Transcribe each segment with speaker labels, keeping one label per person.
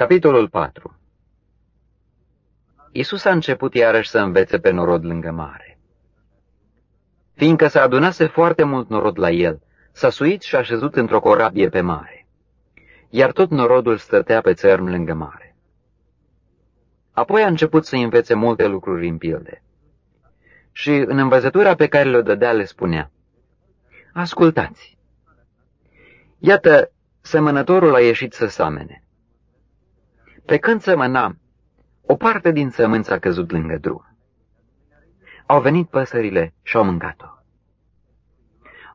Speaker 1: Capitolul 4 Iisus a început iarăși să învețe pe norod lângă mare. Fiindcă s-a adunase foarte mult norod la el, s-a suit și a șezut într-o corabie pe mare, iar tot norodul stătea pe țărm lângă mare. Apoi a început să învețe multe lucruri în pilde. Și în învățătura pe care le-o dădea le spunea, Ascultați! Iată, semănătorul a ieșit să samene. Pe când sămăna, o parte din sămânță a căzut lângă drum. Au venit păsările și au mâncat-o.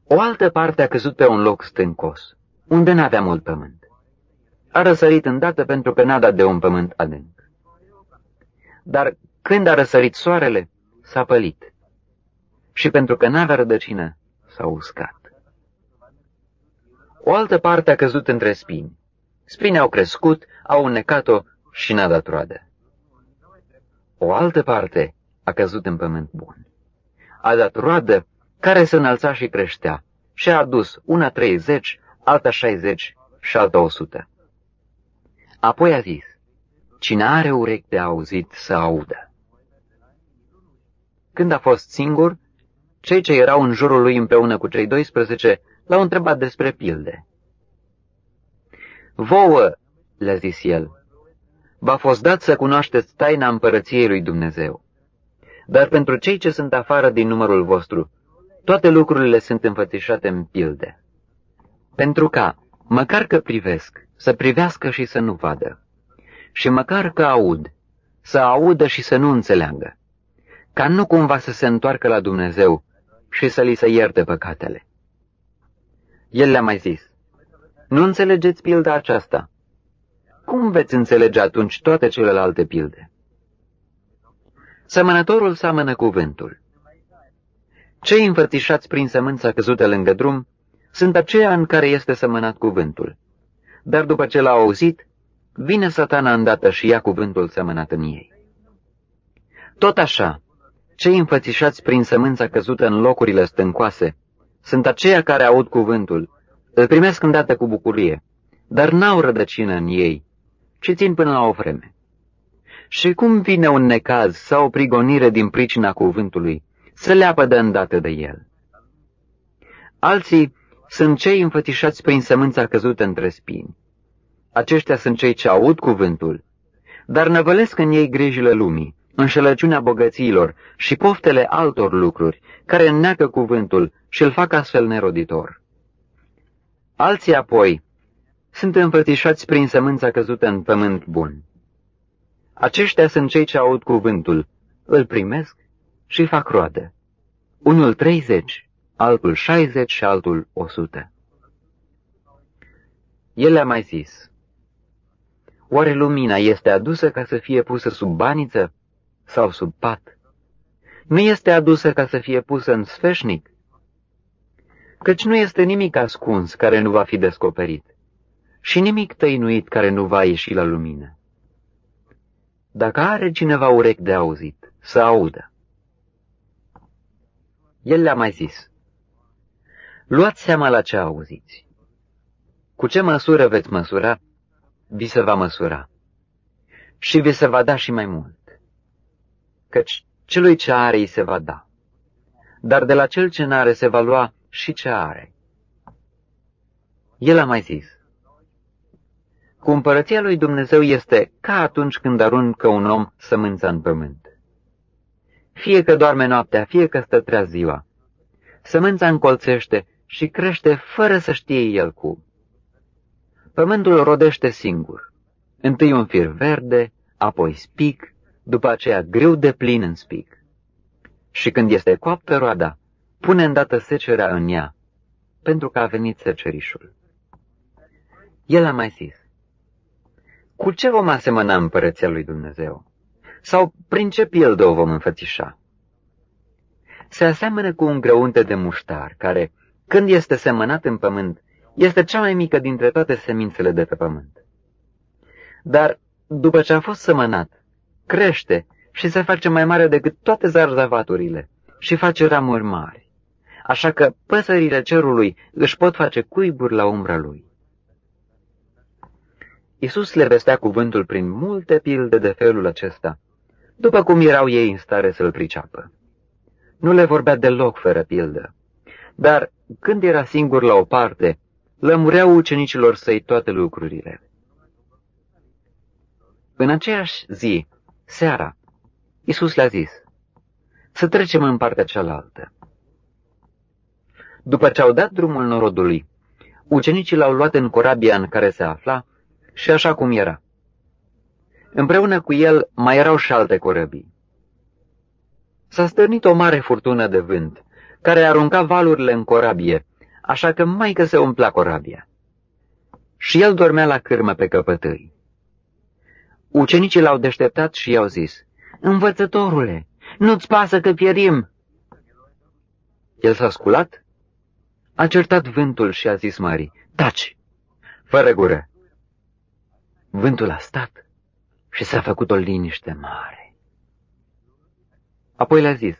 Speaker 1: O altă parte a căzut pe un loc stâncos, unde n-avea mult pământ. A răsărit îndată pentru că n-a dat de un pământ adânc. Dar când a răsărit soarele, s-a pălit. Și pentru că n-avea rădăcină, s-a uscat. O altă parte a căzut între spini. Spini au crescut, au înnecat-o și n-a dat roadă. O altă parte a căzut în pământ bun. A dat roadă care se înălța și creștea și a adus una treizeci, alta șaizeci și alta o sută. Apoi a zis, cine are urechi de auzit să audă. Când a fost singur, cei ce erau în jurul lui împreună cu cei 12 l-au întrebat despre pilde. Vouă, le-a zis el, v-a fost dat să cunoașteți taina împărăției lui Dumnezeu. Dar pentru cei ce sunt afară din numărul vostru, toate lucrurile sunt înfățișate în pilde. Pentru ca, măcar că privesc, să privească și să nu vadă, și măcar că aud, să audă și să nu înțeleagă, ca nu cumva să se întoarcă la Dumnezeu și să li se ierte păcatele. El le-a mai zis, nu înțelegeți pilda aceasta. Cum veți înțelege atunci toate celelalte pilde? Sămănătorul seamănă cuvântul. Cei înfățișați prin sămânța căzută lângă drum sunt aceia în care este sămănat cuvântul. Dar după ce l-au auzit, vine satana îndată și ia cuvântul sămănat în ei. Tot așa, cei înfățișați prin sămânța căzută în locurile stâncoase sunt aceia care aud cuvântul, îl primesc îndată cu bucurie, dar n-au rădăcină în ei, ci țin până la o vreme. Și cum vine un necaz sau o prigonire din pricina cuvântului, să leapă de îndată de el. Alții sunt cei înfățișați prin sămânța căzută între spini. Aceștia sunt cei ce aud cuvântul, dar năvălesc în ei grijile lumii, înșelăciunea bogățiilor și poftele altor lucruri, care înneacă cuvântul și îl fac astfel neroditor. Alții apoi sunt înfățișați prin sămânța căzută în pământ bun. Aceștia sunt cei ce aud cuvântul, îl primesc și fac roadă. Unul treizeci, altul șaizeci și altul o sută. El le-a mai zis, Oare lumina este adusă ca să fie pusă sub baniță sau sub pat? Nu este adusă ca să fie pusă în sfeșnic? Căci nu este nimic ascuns care nu va fi descoperit și nimic tăinuit care nu va ieși la lumină. Dacă are cineva urechi de auzit, să audă. El le-a mai zis, Luați seama la ce auziți. Cu ce măsură veți măsura, vi se va măsura. Și vi se va da și mai mult. Căci celui ce are îi se va da. Dar de la cel ce n-are se va lua și ce are. El a mai zis, Cu împărăția lui Dumnezeu este ca atunci când aruncă un om sămânța în pământ. Fie că doarme noaptea, fie că stă trea ziua. Sămânța încolțește și crește fără să știe el cum. Pământul rodește singur, întâi un fir verde, apoi spic, după aceea greu de plin în spic. Și când este coaptă roada, pune îndată secerea în ea, pentru că a venit secerișul. El a mai zis, Cu ce vom asemăna împărăția lui Dumnezeu? Sau prin ce pildă o vom înfățișa? Se aseamănă cu un grăunte de muștar, care, când este semănat în pământ, este cea mai mică dintre toate semințele de pe pământ. Dar, după ce a fost semănat, crește și se face mai mare decât toate zarzavaturile și face ramuri mari, așa că păsările cerului își pot face cuiburi la umbra lui. Iisus le vestea cuvântul prin multe pilde de felul acesta, după cum erau ei în stare să-l priceapă. Nu le vorbea deloc fără pildă, dar când era singur la o parte, lămureau ucenicilor săi toate lucrurile. În aceeași zi, seara, Iisus le-a zis, să trecem în partea cealaltă. După ce au dat drumul norodului, ucenicii l-au luat în corabia în care se afla și așa cum era. Împreună cu el mai erau și alte corăbii. S-a stârnit o mare furtună de vânt, care arunca valurile în corabie, așa că mai că se umplea corabia. Și el dormea la cârmă pe căpătâi. Ucenicii l-au deșteptat și i-au zis, Învățătorule, nu-ți pasă că pierim? El s-a sculat, a certat vântul și a zis Marii, Taci, fără gură. Vântul a stat și s-a făcut o liniște mare. Apoi le-a zis,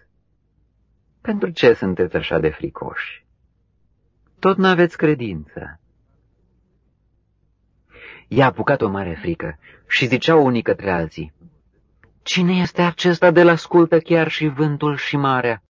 Speaker 1: Pentru ce sunteți așa de fricoși? Tot n-aveți credință. I-a apucat o mare frică și ziceau unii către alții, Cine este acesta de la ascultă chiar și vântul și marea?